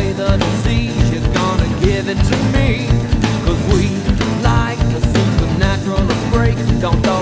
away the disease, you're gonna give it to me. Cause we like a supernatural break, don't